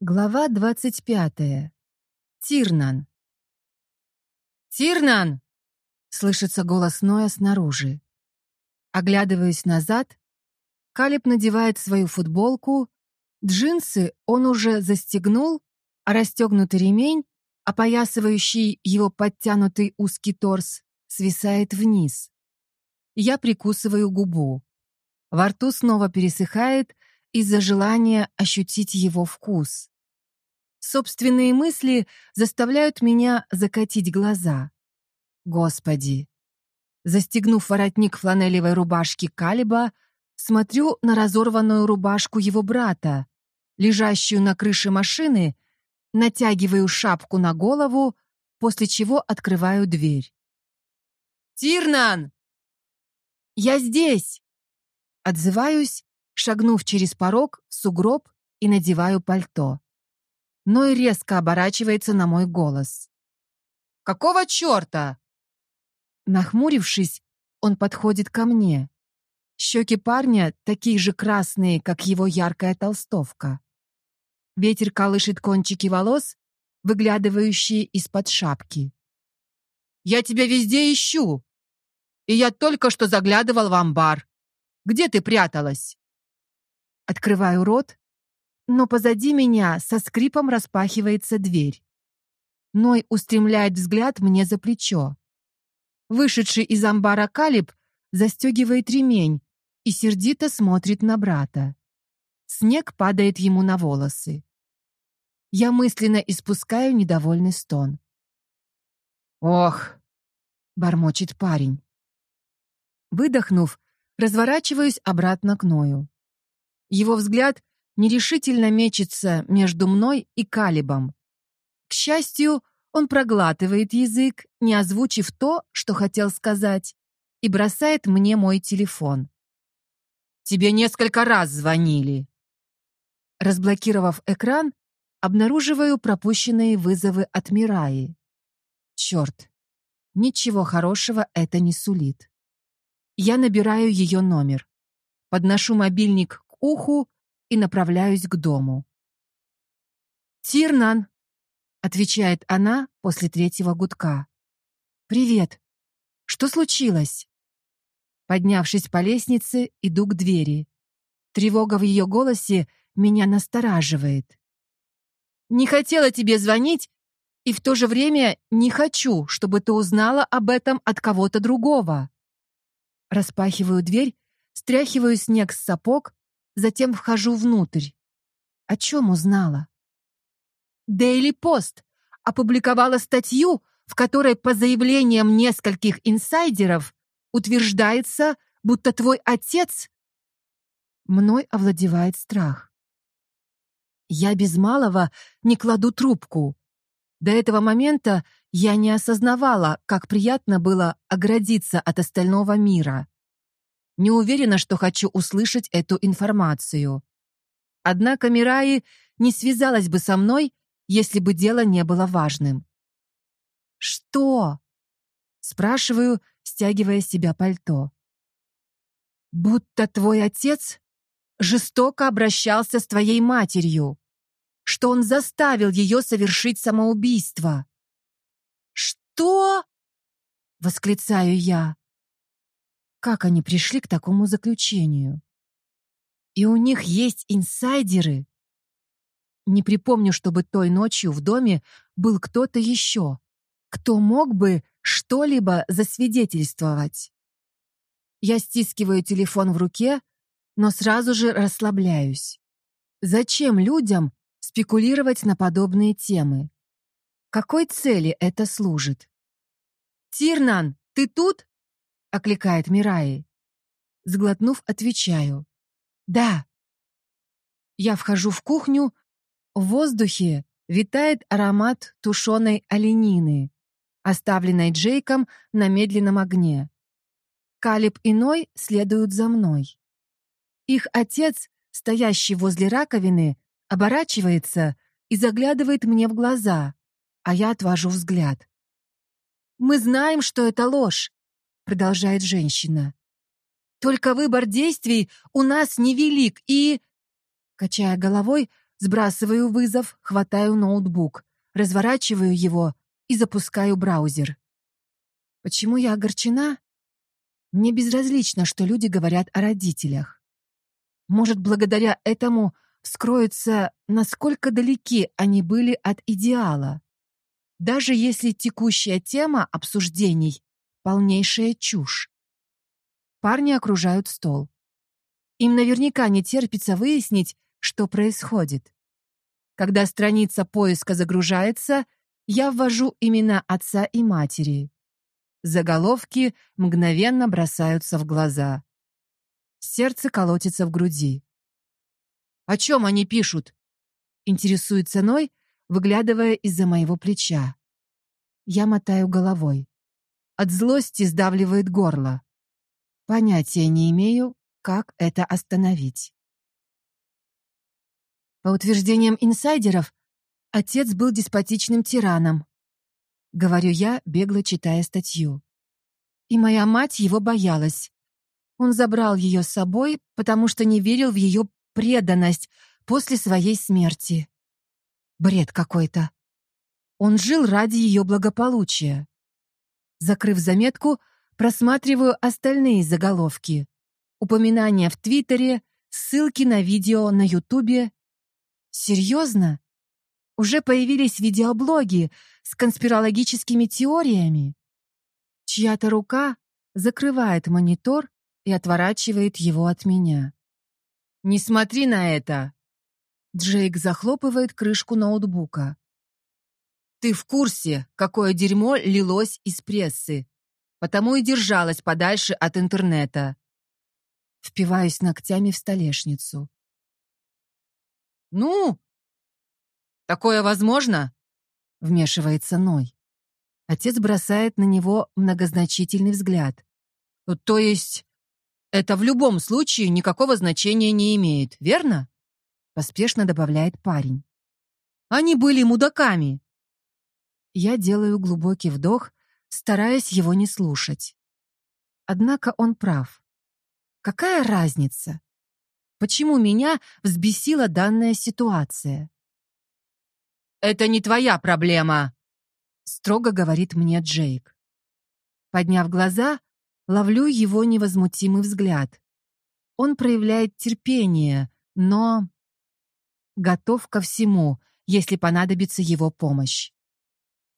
Глава двадцать пятая. Тирнан. «Тирнан!» — слышится голос Ноя снаружи. Оглядываясь назад, Калиб надевает свою футболку, джинсы он уже застегнул, а расстегнутый ремень, опоясывающий его подтянутый узкий торс, свисает вниз. Я прикусываю губу. Во рту снова пересыхает, из-за желания ощутить его вкус. Собственные мысли заставляют меня закатить глаза. Господи! Застегнув воротник фланелевой рубашки Калиба, смотрю на разорванную рубашку его брата, лежащую на крыше машины, натягиваю шапку на голову, после чего открываю дверь. «Тирнан!» «Я здесь!» Отзываюсь шагнув через порог сугроб и надеваю пальто. Ной резко оборачивается на мой голос. «Какого черта?» Нахмурившись, он подходит ко мне. Щеки парня такие же красные, как его яркая толстовка. Ветер колышет кончики волос, выглядывающие из-под шапки. «Я тебя везде ищу! И я только что заглядывал в амбар. Где ты пряталась?» Открываю рот, но позади меня со скрипом распахивается дверь. Ной устремляет взгляд мне за плечо. Вышедший из амбара Калиб застегивает ремень и сердито смотрит на брата. Снег падает ему на волосы. Я мысленно испускаю недовольный стон. «Ох!» — бормочет парень. Выдохнув, разворачиваюсь обратно к Ною. Его взгляд нерешительно мечется между мной и Калибом. К счастью, он проглатывает язык, не озвучив то, что хотел сказать, и бросает мне мой телефон. «Тебе несколько раз звонили». Разблокировав экран, обнаруживаю пропущенные вызовы от Мираи. Черт, ничего хорошего это не сулит. Я набираю ее номер. Подношу мобильник уху и направляюсь к дому. «Тирнан!» — отвечает она после третьего гудка. «Привет. Что случилось?» Поднявшись по лестнице, иду к двери. Тревога в ее голосе меня настораживает. «Не хотела тебе звонить, и в то же время не хочу, чтобы ты узнала об этом от кого-то другого». Распахиваю дверь, стряхиваю снег с сапог затем вхожу внутрь. О чем узнала? Daily Post опубликовала статью, в которой по заявлениям нескольких инсайдеров утверждается, будто твой отец... Мной овладевает страх. Я без малого не кладу трубку. До этого момента я не осознавала, как приятно было оградиться от остального мира. Не уверена, что хочу услышать эту информацию. Однако Мираи не связалась бы со мной, если бы дело не было важным. «Что?» — спрашиваю, стягивая с себя пальто. «Будто твой отец жестоко обращался с твоей матерью, что он заставил ее совершить самоубийство». «Что?» — восклицаю я. Как они пришли к такому заключению? И у них есть инсайдеры? Не припомню, чтобы той ночью в доме был кто-то еще, кто мог бы что-либо засвидетельствовать. Я стискиваю телефон в руке, но сразу же расслабляюсь. Зачем людям спекулировать на подобные темы? Какой цели это служит? «Тирнан, ты тут?» — окликает Мираи. Сглотнув, отвечаю. «Да». Я вхожу в кухню. В воздухе витает аромат тушеной оленины, оставленной Джейком на медленном огне. Калиб и Ной следуют за мной. Их отец, стоящий возле раковины, оборачивается и заглядывает мне в глаза, а я отвожу взгляд. «Мы знаем, что это ложь продолжает женщина. Только выбор действий у нас невелик и... Качая головой, сбрасываю вызов, хватаю ноутбук, разворачиваю его и запускаю браузер. Почему я огорчена? Мне безразлично, что люди говорят о родителях. Может, благодаря этому вскроется, насколько далеки они были от идеала. Даже если текущая тема обсуждений — полнейшая чушь. Парни окружают стол. Им наверняка не терпится выяснить, что происходит. Когда страница поиска загружается, я ввожу имена отца и матери. Заголовки мгновенно бросаются в глаза. Сердце колотится в груди. «О чем они пишут?» Интересуется Ной, выглядывая из-за моего плеча. Я мотаю головой. От злости сдавливает горло. Понятия не имею, как это остановить. По утверждениям инсайдеров, отец был деспотичным тираном. Говорю я, бегло читая статью. И моя мать его боялась. Он забрал ее с собой, потому что не верил в ее преданность после своей смерти. Бред какой-то. Он жил ради ее благополучия. Закрыв заметку, просматриваю остальные заголовки. Упоминания в Твиттере, ссылки на видео на Ютубе Серьезно? Уже появились видеоблоги с конспирологическими теориями? Чья-то рука закрывает монитор и отворачивает его от меня. «Не смотри на это!» Джейк захлопывает крышку ноутбука. «Ты в курсе, какое дерьмо лилось из прессы, потому и держалась подальше от интернета». Впиваюсь ногтями в столешницу. «Ну, такое возможно?» — вмешивается Ной. Отец бросает на него многозначительный взгляд. «То есть, это в любом случае никакого значения не имеет, верно?» Поспешно добавляет парень. «Они были мудаками!» Я делаю глубокий вдох, стараясь его не слушать. Однако он прав. Какая разница? Почему меня взбесила данная ситуация? «Это не твоя проблема», — строго говорит мне Джейк. Подняв глаза, ловлю его невозмутимый взгляд. Он проявляет терпение, но готов ко всему, если понадобится его помощь.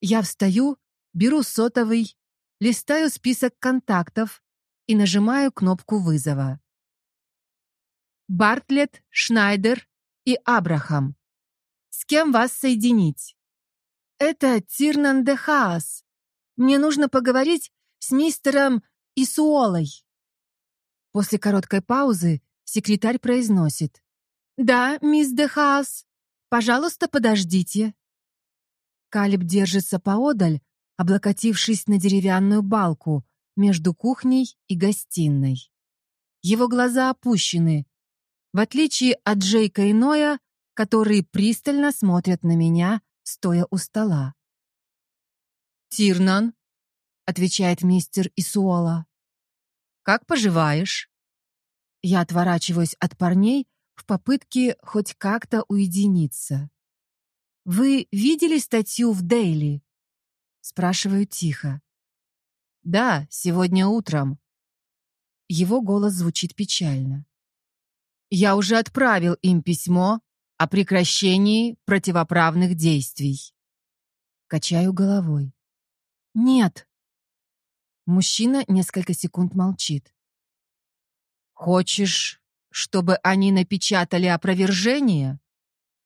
Я встаю, беру сотовый, листаю список контактов и нажимаю кнопку вызова. Бартлетт, Шнайдер и Абрахам. С кем вас соединить? Это Тирнан де Хаас. Мне нужно поговорить с мистером Исуолой. После короткой паузы секретарь произносит. «Да, мисс де Хаас. Пожалуйста, подождите». Калиб держится поодаль, облокотившись на деревянную балку между кухней и гостиной. Его глаза опущены, в отличие от Джейка и Ноя, которые пристально смотрят на меня, стоя у стола. «Тирнан», — отвечает мистер Исуола, — «как поживаешь?» Я отворачиваюсь от парней в попытке хоть как-то уединиться. «Вы видели статью в Дейли?» Спрашиваю тихо. «Да, сегодня утром». Его голос звучит печально. Я уже отправил им письмо о прекращении противоправных действий. Качаю головой. Нет. Мужчина несколько секунд молчит. Хочешь, чтобы они напечатали опровержение?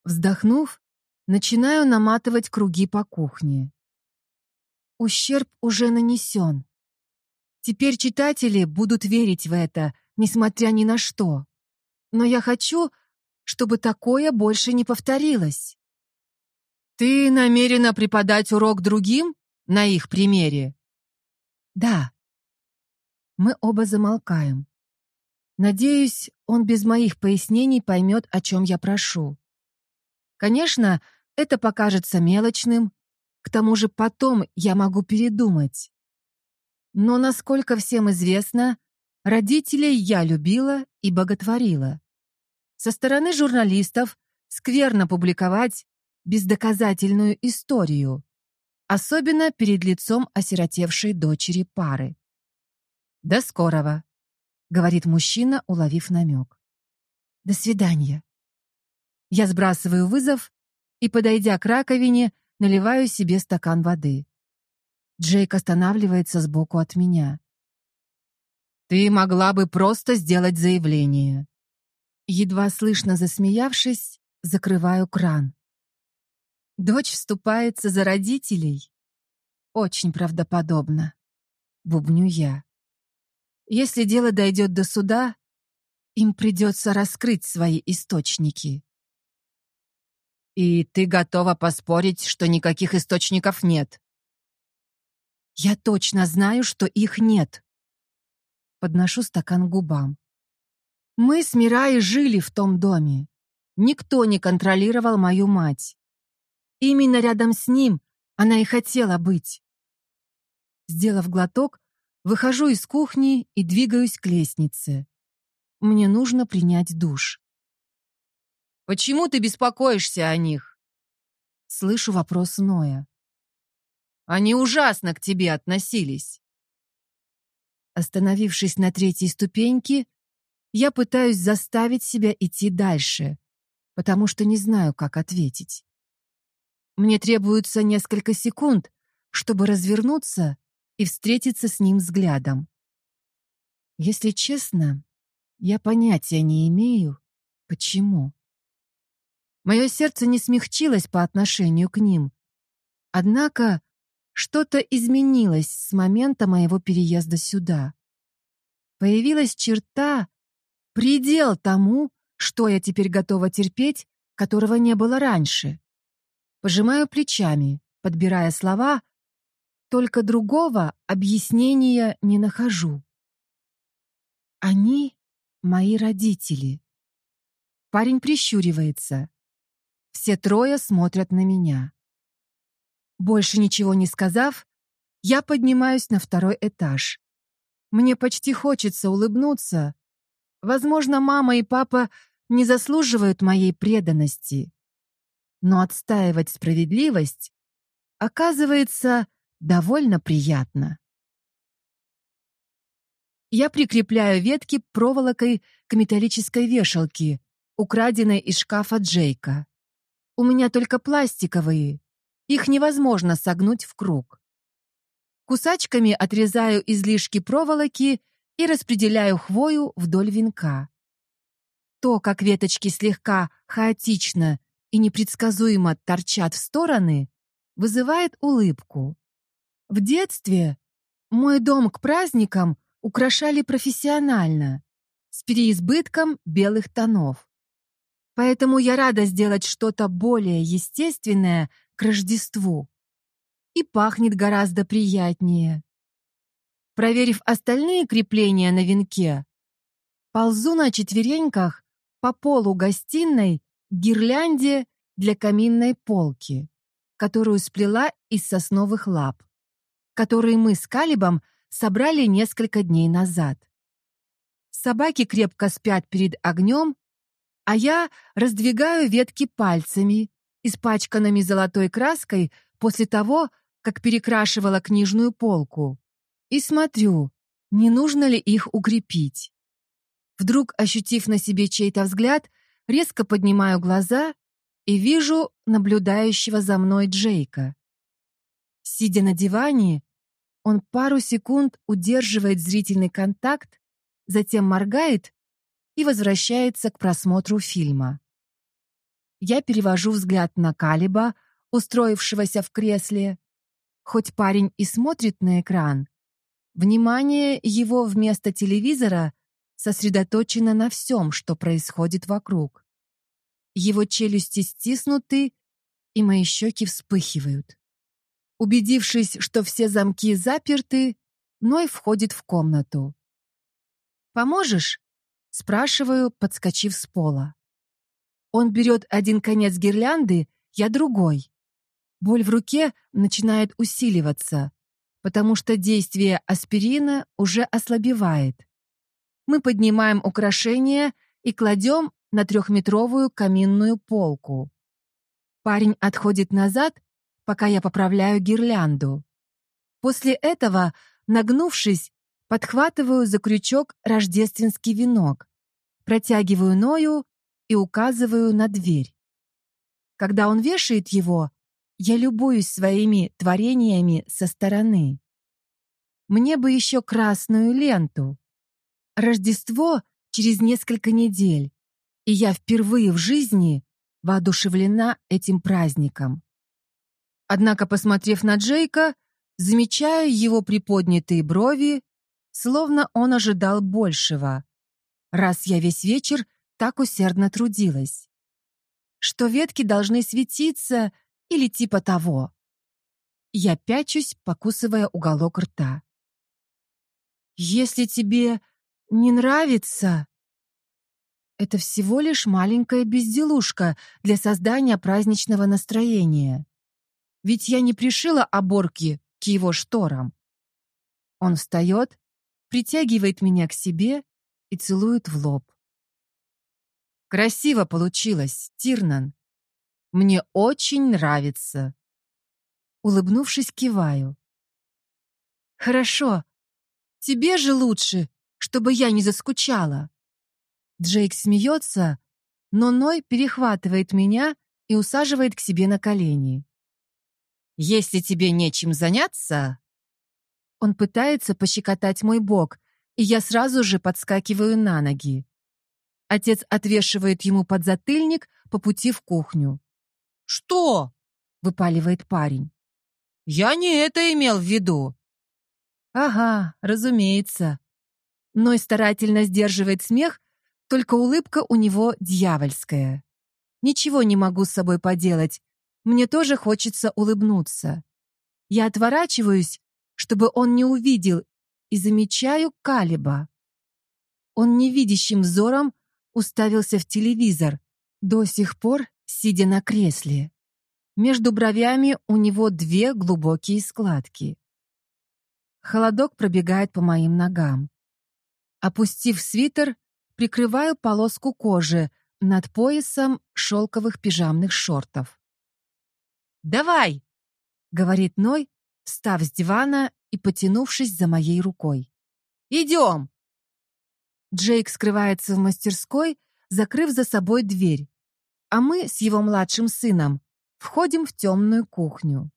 Вздохнув, начинаю наматывать круги по кухне. Ущерб уже нанесен. Теперь читатели будут верить в это, несмотря ни на что но я хочу, чтобы такое больше не повторилось. Ты намерена преподать урок другим на их примере? Да. Мы оба замолкаем. Надеюсь, он без моих пояснений поймет, о чем я прошу. Конечно, это покажется мелочным, к тому же потом я могу передумать. Но, насколько всем известно, родителей я любила и боготворила. Со стороны журналистов скверно публиковать бездоказательную историю, особенно перед лицом осиротевшей дочери пары. «До скорого», — говорит мужчина, уловив намек. «До свидания». Я сбрасываю вызов и, подойдя к раковине, наливаю себе стакан воды. Джейк останавливается сбоку от меня. «Ты могла бы просто сделать заявление». Едва слышно засмеявшись, закрываю кран. Дочь вступается за родителей. Очень правдоподобно. Бубню я. Если дело дойдет до суда, им придется раскрыть свои источники. И ты готова поспорить, что никаких источников нет? Я точно знаю, что их нет. Подношу стакан губам. Мы с Мирай жили в том доме. Никто не контролировал мою мать. Именно рядом с ним она и хотела быть. Сделав глоток, выхожу из кухни и двигаюсь к лестнице. Мне нужно принять душ. «Почему ты беспокоишься о них?» Слышу вопрос Ноя. «Они ужасно к тебе относились». Остановившись на третьей ступеньке, я пытаюсь заставить себя идти дальше, потому что не знаю, как ответить. Мне требуется несколько секунд, чтобы развернуться и встретиться с ним взглядом. Если честно, я понятия не имею, почему. Мое сердце не смягчилось по отношению к ним. Однако что-то изменилось с момента моего переезда сюда. Появилась черта, предел тому, что я теперь готова терпеть, которого не было раньше. Пожимаю плечами, подбирая слова, только другого объяснения не нахожу. Они мои родители. Парень прищуривается. Все трое смотрят на меня. Больше ничего не сказав, я поднимаюсь на второй этаж. Мне почти хочется улыбнуться. Возможно, мама и папа не заслуживают моей преданности но отстаивать справедливость оказывается довольно приятно. Я прикрепляю ветки проволокой к металлической вешалке, украденной из шкафа Джейка. У меня только пластиковые, их невозможно согнуть в круг. Кусачками отрезаю излишки проволоки и распределяю хвою вдоль венка. То, как веточки слегка хаотично и непредсказуемо торчат в стороны, вызывает улыбку. В детстве мой дом к праздникам украшали профессионально, с переизбытком белых тонов. Поэтому я рада сделать что-то более естественное к Рождеству. И пахнет гораздо приятнее. Проверив остальные крепления на венке, ползу на четвереньках по полу гостиной гирлянде для каминной полки, которую сплела из сосновых лап, которые мы с Калибом собрали несколько дней назад. Собаки крепко спят перед огнем, а я раздвигаю ветки пальцами, испачканными золотой краской после того, как перекрашивала книжную полку, и смотрю, не нужно ли их укрепить. Вдруг, ощутив на себе чей-то взгляд, резко поднимаю глаза и вижу наблюдающего за мной Джейка. Сидя на диване, он пару секунд удерживает зрительный контакт, затем моргает и возвращается к просмотру фильма. Я перевожу взгляд на Калиба, устроившегося в кресле. Хоть парень и смотрит на экран, внимание его вместо телевизора сосредоточена на всем, что происходит вокруг. Его челюсти стиснуты, и мои щеки вспыхивают. Убедившись, что все замки заперты, Ной входит в комнату. «Поможешь?» — спрашиваю, подскочив с пола. Он берет один конец гирлянды, я другой. Боль в руке начинает усиливаться, потому что действие аспирина уже ослабевает. Мы поднимаем украшения и кладем на трехметровую каминную полку. Парень отходит назад, пока я поправляю гирлянду. После этого, нагнувшись, подхватываю за крючок рождественский венок, протягиваю Ною и указываю на дверь. Когда он вешает его, я любуюсь своими творениями со стороны. Мне бы еще красную ленту. Рождество через несколько недель, и я впервые в жизни воодушевлена этим праздником. Однако, посмотрев на Джейка, замечаю его приподнятые брови, словно он ожидал большего, раз я весь вечер так усердно трудилась. Что ветки должны светиться или типа того. Я пячусь, покусывая уголок рта. «Если тебе не нравится...» Это всего лишь маленькая безделушка для создания праздничного настроения. Ведь я не пришила оборки к его шторам. Он встает, притягивает меня к себе и целует в лоб. Красиво получилось, Тирнан. Мне очень нравится. Улыбнувшись, киваю. Хорошо. Тебе же лучше, чтобы я не заскучала. Джейк смеется, но Ной перехватывает меня и усаживает к себе на колени. Если тебе нечем заняться, он пытается пощекотать мой бок, и я сразу же подскакиваю на ноги. Отец отвешивает ему подзатыльник по пути в кухню. «Что?» — выпаливает парень. «Я не это имел в виду». «Ага, разумеется». Ной старательно сдерживает смех, только улыбка у него дьявольская. Ничего не могу с собой поделать. Мне тоже хочется улыбнуться. Я отворачиваюсь, чтобы он не увидел, и замечаю Калиба. Он невидящим взором уставился в телевизор, до сих пор сидя на кресле. Между бровями у него две глубокие складки. Холодок пробегает по моим ногам. Опустив свитер, прикрываю полоску кожи над поясом шелковых пижамных шортов. «Давай!» — говорит Ной, встав с дивана и потянувшись за моей рукой. «Идем!» Джейк скрывается в мастерской, закрыв за собой дверь, а мы с его младшим сыном входим в темную кухню.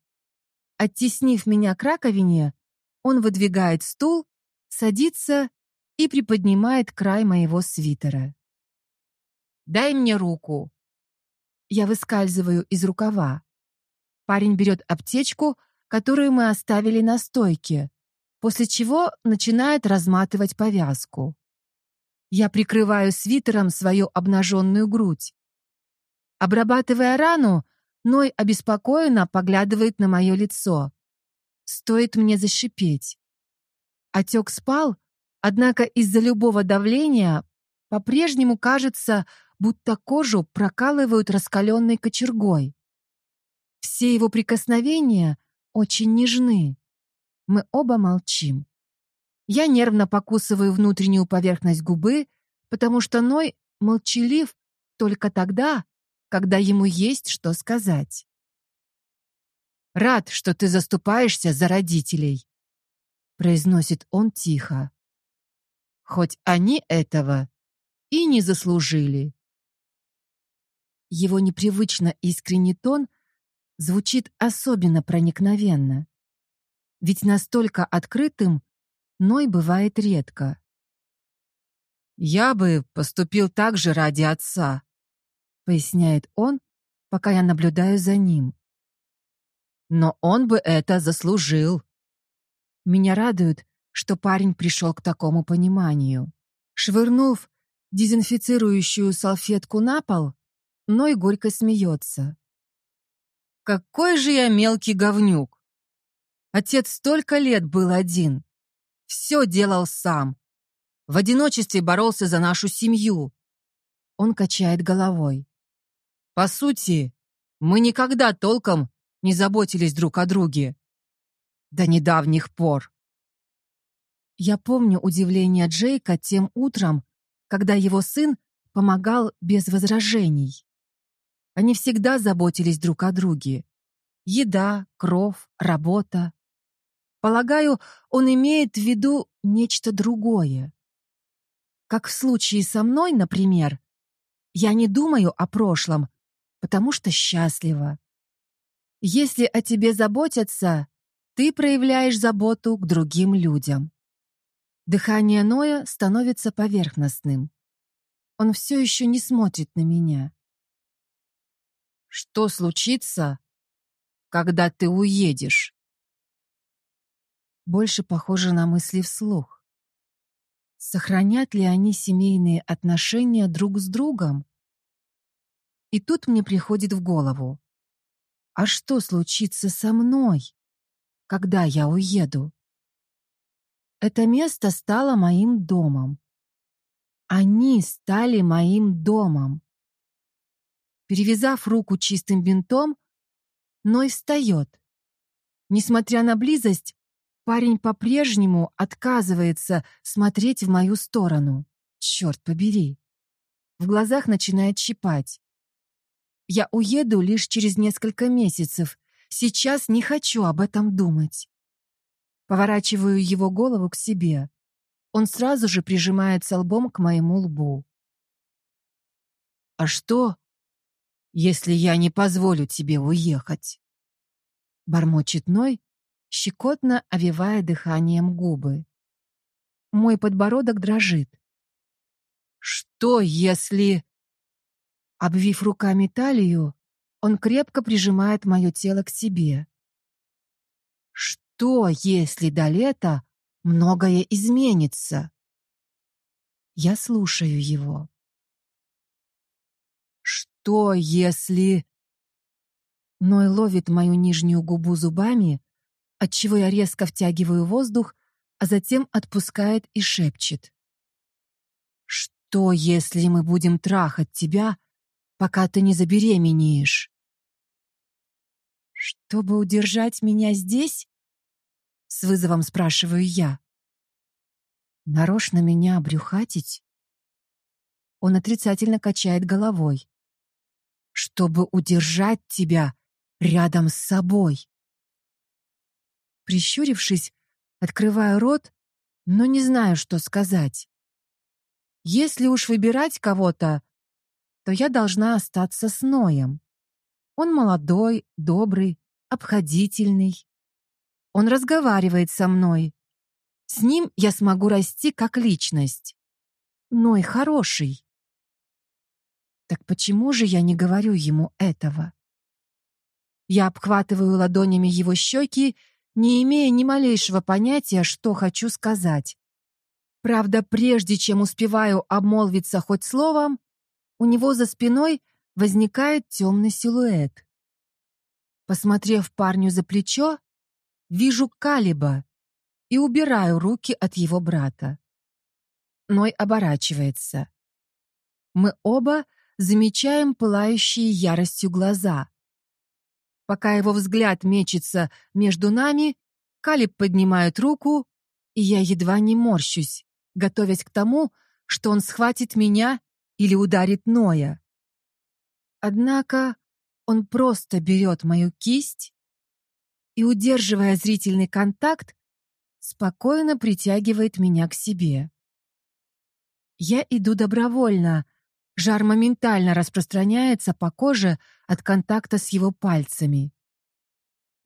Оттеснив меня к раковине, он выдвигает стул, садится и приподнимает край моего свитера. «Дай мне руку». Я выскальзываю из рукава. Парень берет аптечку, которую мы оставили на стойке, после чего начинает разматывать повязку. Я прикрываю свитером свою обнаженную грудь. Обрабатывая рану, Ной обеспокоенно поглядывает на мое лицо. Стоит мне зашипеть. Отек спал, однако из-за любого давления по-прежнему кажется, будто кожу прокалывают раскаленной кочергой. Все его прикосновения очень нежны. Мы оба молчим. Я нервно покусываю внутреннюю поверхность губы, потому что Ной молчалив только тогда, когда ему есть что сказать. «Рад, что ты заступаешься за родителей», — произносит он тихо. «Хоть они этого и не заслужили». Его непривычно искренний тон звучит особенно проникновенно. Ведь настолько открытым Ной бывает редко. «Я бы поступил так же ради отца», — поясняет он, пока я наблюдаю за ним. «Но он бы это заслужил». Меня радует, что парень пришел к такому пониманию. Швырнув дезинфицирующую салфетку на пол, Ной горько смеется. Какой же я мелкий говнюк! Отец столько лет был один. Все делал сам. В одиночестве боролся за нашу семью. Он качает головой. По сути, мы никогда толком не заботились друг о друге. До недавних пор. Я помню удивление Джейка тем утром, когда его сын помогал без возражений. Они всегда заботились друг о друге. Еда, кров, работа. Полагаю, он имеет в виду нечто другое. Как в случае со мной, например, я не думаю о прошлом, потому что счастлива. Если о тебе заботятся, ты проявляешь заботу к другим людям. Дыхание Ноя становится поверхностным. Он все еще не смотрит на меня. Что случится, когда ты уедешь? Больше похоже на мысли вслух. Сохранят ли они семейные отношения друг с другом? И тут мне приходит в голову. А что случится со мной, когда я уеду? Это место стало моим домом. Они стали моим домом. Перевязав руку чистым бинтом, Ной встает. Несмотря на близость, парень по-прежнему отказывается смотреть в мою сторону. Черт побери. В глазах начинает щипать. Я уеду лишь через несколько месяцев. Сейчас не хочу об этом думать. Поворачиваю его голову к себе. Он сразу же прижимается лбом к моему лбу. «А что, если я не позволю тебе уехать?» Бормочет Ной, щекотно овивая дыханием губы. Мой подбородок дрожит. «Что, если...» Обвив руками талию, он крепко прижимает мое тело к себе. Что, если до лета многое изменится? Я слушаю его. Что, если... Ной ловит мою нижнюю губу зубами, отчего я резко втягиваю воздух, а затем отпускает и шепчет. «Что, если мы будем трахать тебя, пока ты не забеременеешь?» «Чтобы удержать меня здесь?» С вызовом спрашиваю я. Нарочно меня обрюхатить? Он отрицательно качает головой. Чтобы удержать тебя рядом с собой. Прищурившись, открываю рот, но не знаю, что сказать. Если уж выбирать кого-то, то я должна остаться с Ноем. Он молодой, добрый, обходительный. Он разговаривает со мной. С ним я смогу расти как личность. Ной хороший. Так почему же я не говорю ему этого? Я обхватываю ладонями его щеки, не имея ни малейшего понятия, что хочу сказать. Правда, прежде чем успеваю обмолвиться хоть словом, у него за спиной возникает темный силуэт. Посмотрев парню за плечо, Вижу Калиба и убираю руки от его брата. Ной оборачивается. Мы оба замечаем пылающие яростью глаза. Пока его взгляд мечется между нами, Калиб поднимает руку, и я едва не морщусь, готовясь к тому, что он схватит меня или ударит Ноя. Однако он просто берет мою кисть и, удерживая зрительный контакт, спокойно притягивает меня к себе. Я иду добровольно. Жар моментально распространяется по коже от контакта с его пальцами.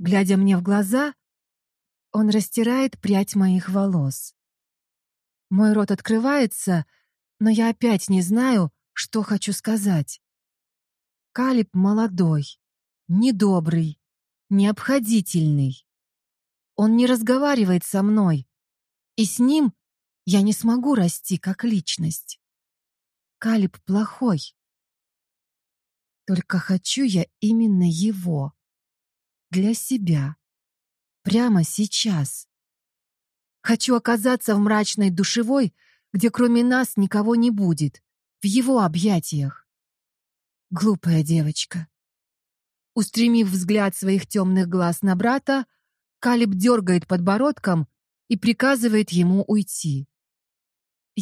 Глядя мне в глаза, он растирает прядь моих волос. Мой рот открывается, но я опять не знаю, что хочу сказать. Калиб молодой, недобрый, необходительный. Он не разговаривает со мной, и с ним я не смогу расти как личность. Калиб плохой. Только хочу я именно его. Для себя. Прямо сейчас. Хочу оказаться в мрачной душевой, где кроме нас никого не будет, в его объятиях. Глупая девочка. Устремив взгляд своих темных глаз на брата, Калиб дергает подбородком и приказывает ему уйти.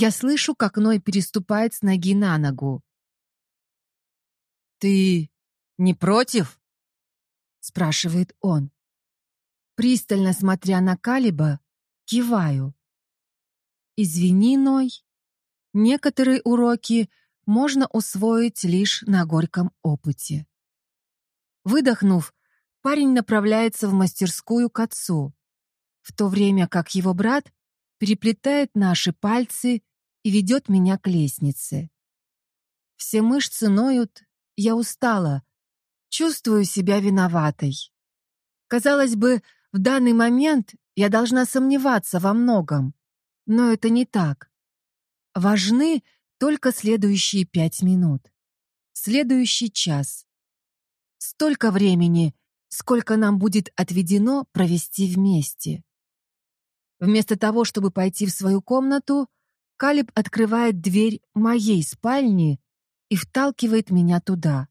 Я слышу, как Ной переступает с ноги на ногу. «Ты не против?» — спрашивает он. Пристально смотря на Калиба, киваю. «Извини, Ной, некоторые уроки можно усвоить лишь на горьком опыте». Выдохнув, парень направляется в мастерскую к отцу, в то время как его брат переплетает наши пальцы и ведет меня к лестнице. Все мышцы ноют, я устала, чувствую себя виноватой. Казалось бы, в данный момент я должна сомневаться во многом, но это не так. Важны только следующие пять минут, следующий час. Столько времени, сколько нам будет отведено провести вместе. Вместо того, чтобы пойти в свою комнату, Калиб открывает дверь моей спальни и вталкивает меня туда.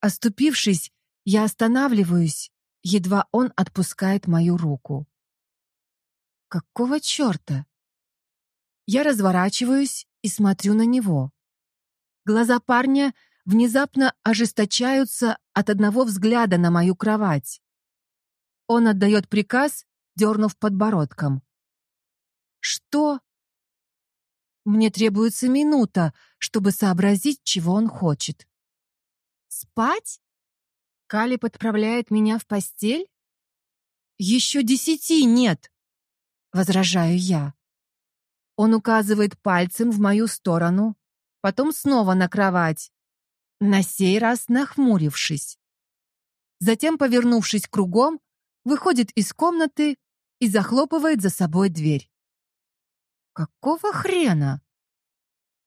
Оступившись, я останавливаюсь, едва он отпускает мою руку. Какого черта? Я разворачиваюсь и смотрю на него. Глаза парня внезапно ожесточаются от одного взгляда на мою кровать. Он отдает приказ, дернув подбородком. «Что?» Мне требуется минута, чтобы сообразить, чего он хочет. «Спать?» Кали подправляет меня в постель? «Еще десяти нет!» — возражаю я. Он указывает пальцем в мою сторону, потом снова на кровать, на сей раз нахмурившись. Затем, повернувшись кругом, выходит из комнаты и захлопывает за собой дверь. Какого хрена?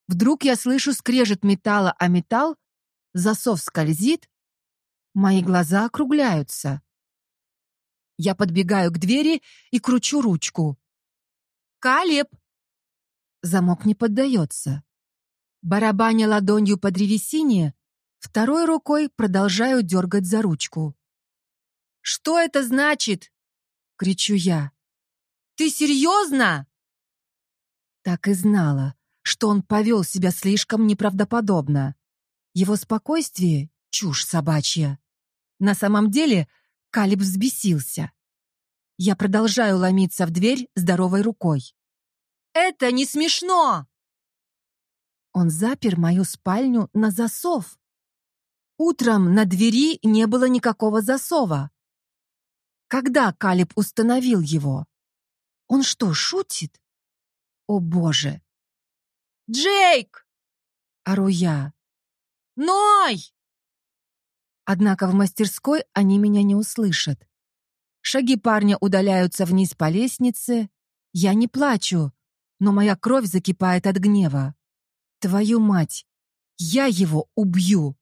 Вдруг я слышу скрежет металла о металл, засов скользит, мои глаза округляются. Я подбегаю к двери и кручу ручку. «Калеб!» Замок не поддается. Барабаня ладонью по древесине, второй рукой продолжаю дергать за ручку. «Что это значит?» — кричу я. «Ты серьезно?» Так и знала, что он повел себя слишком неправдоподобно. Его спокойствие — чушь собачья. На самом деле Калиб взбесился. Я продолжаю ломиться в дверь здоровой рукой. «Это не смешно!» Он запер мою спальню на засов. Утром на двери не было никакого засова. Когда Калиб установил его? Он что, шутит? О боже! «Джейк!» — ору я. «Ной!» Однако в мастерской они меня не услышат. Шаги парня удаляются вниз по лестнице. Я не плачу, но моя кровь закипает от гнева. Твою мать! Я его убью!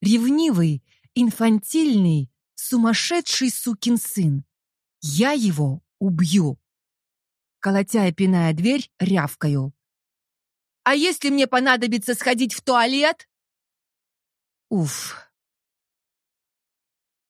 Ревнивый, инфантильный, сумасшедший сукин сын. Я его убью. Колотя и пиная дверь, рявкаю. «А если мне понадобится сходить в туалет?» Уф,